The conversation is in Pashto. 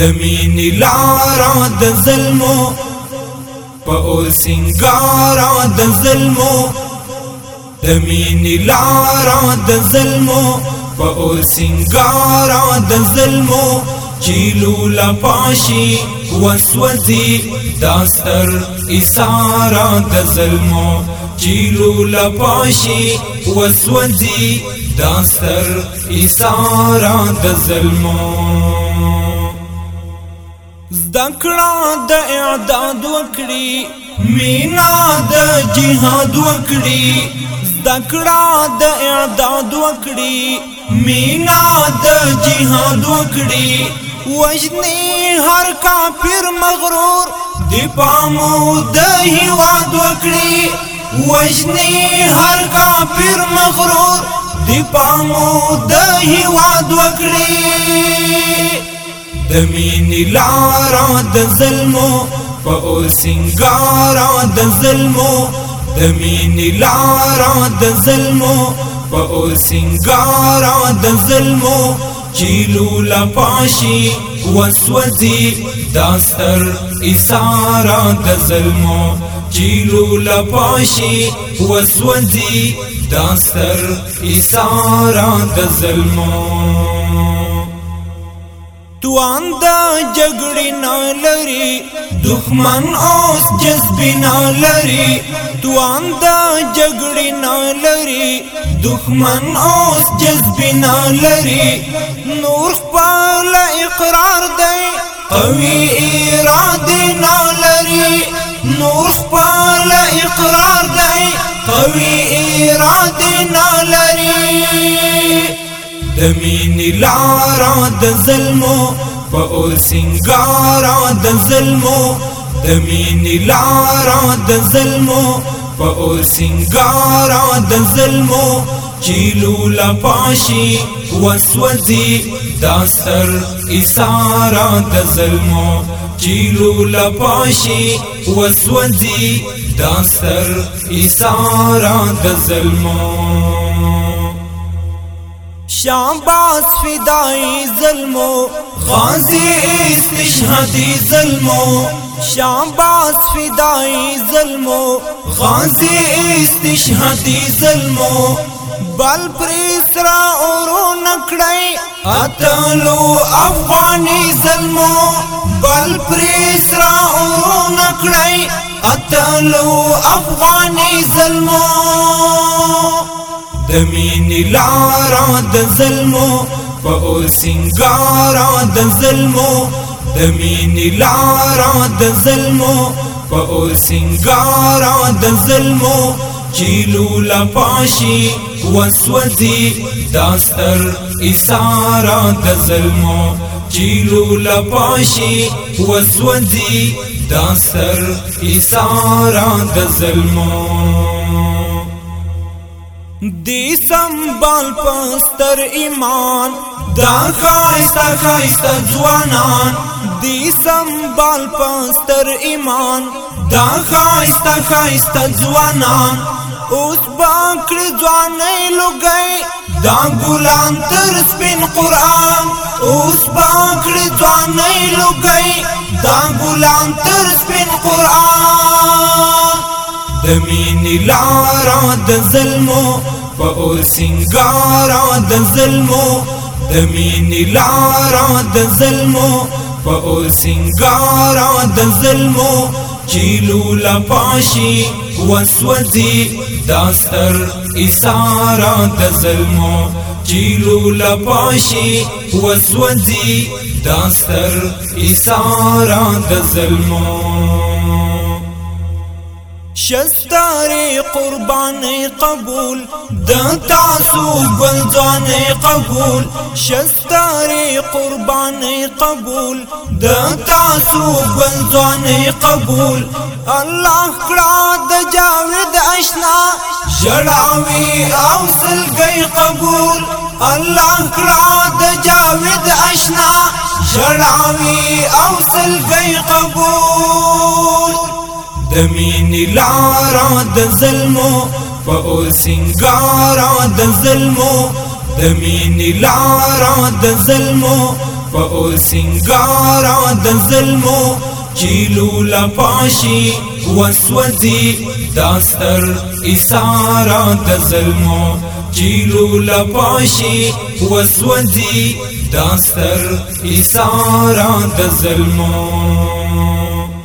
د مینې لار د ظلمو په اور سنگار د ظلمو د مینې لار د ظلمو په اور سنگار د ظلمو چیلو لا پاشي وسوځي داستر اسار د ظلمو چیلو لا پاشي وسوځي داستر اسار د ظلمو زدکړه د اعداد وکړي مینا د جهاد وکړي زدکړه د اعداد وکړي مینا د جهاد وکړي وجنی هر کافر مغرور دی پامو د هیواد وکړي وجنی هر کافر مغرور دی پامو د هیواد وکړي د مینې لارا د ظلمو په او سنگارا د ظلمو د مینې لارا د ظلمو په او سنگارا د ظلمو چیلو لا پاشي وسوځي داستر اسارا د ظلمو چیلو لا پاشي وسوځي داستر اسارا د ظلمو توان دا جګړې نه لري دښمن اوس جذبې نه لري توان دا جګړې نه لري دښمن اوس جذبې نه لري نور خپل اقرار دی قوي اراده نه لري نور خپل اقرار دی قوي اراده نه لري د مینې لارا د ظلمو په اور سنگارا د ظلمو د مینې لارا د ظلمو په اور سنگارا د ظلمو چیلو لا پاشي وسوځي دا سر اسارا د ظلمو چیلو لا پاشي وسوځي دا سر اسارا د ظلمو شام باز فدای ظلمو غازی استشهادی ظلمو شام باز فدای ظلمو غازی استشهادی ظلمو بل پریس را اورو نکڑی اتلو افغانی ظلمو بل پریس را اورو نکڑی اتلو افغانی ظلمو د مين لار د ظلمو فاو سنگار د ظلمو د مين لار د ظلمو فاو سنگار د ظلمو چیلو لپاشي وسوځي داستر اسار د ظلمو چیلو لپاشي وسوځي داستر اسار د ظلمو دی سنبال پستر ایمان دا خایستا خایستا جوانان دی سنبال پستر ایمان دا خایستا خایستا جوانان اوس باکړ ځوانې لګي دا ګلان تر سپین قران اوس باکړ ځوانې لګي دا ګلان تر سپین قران د مینې لارا د ظلمو په اور سنگارا د ظلمو د مینې لارا د ظلمو په اور سنگارا د ظلمو چیلو لا پاشي وسوځي داستر اسارا د ظلمو چیلو لا پاشي وسوځي داستر اسارا د ظلمو شستاري قرباني قبول د تاسو ګلځانی قبول شستاري قرباني قبول د تاسو ګلځانی قبول الله کړه جاود آشنا جړاوی اوصل سلګي قبول الله کړه جاود آشنا جړاوی اوصل سلګي قبول د مینې لارا د ظلمو په او سنگارا د ظلمو د مینې لارا د ظلمو په او سنگارا د ظلمو چیلو لا پاشي وسوځي داستر اسارا د ظلمو چیلو لا پاشي وسوځي داستر اسارا د ظلمو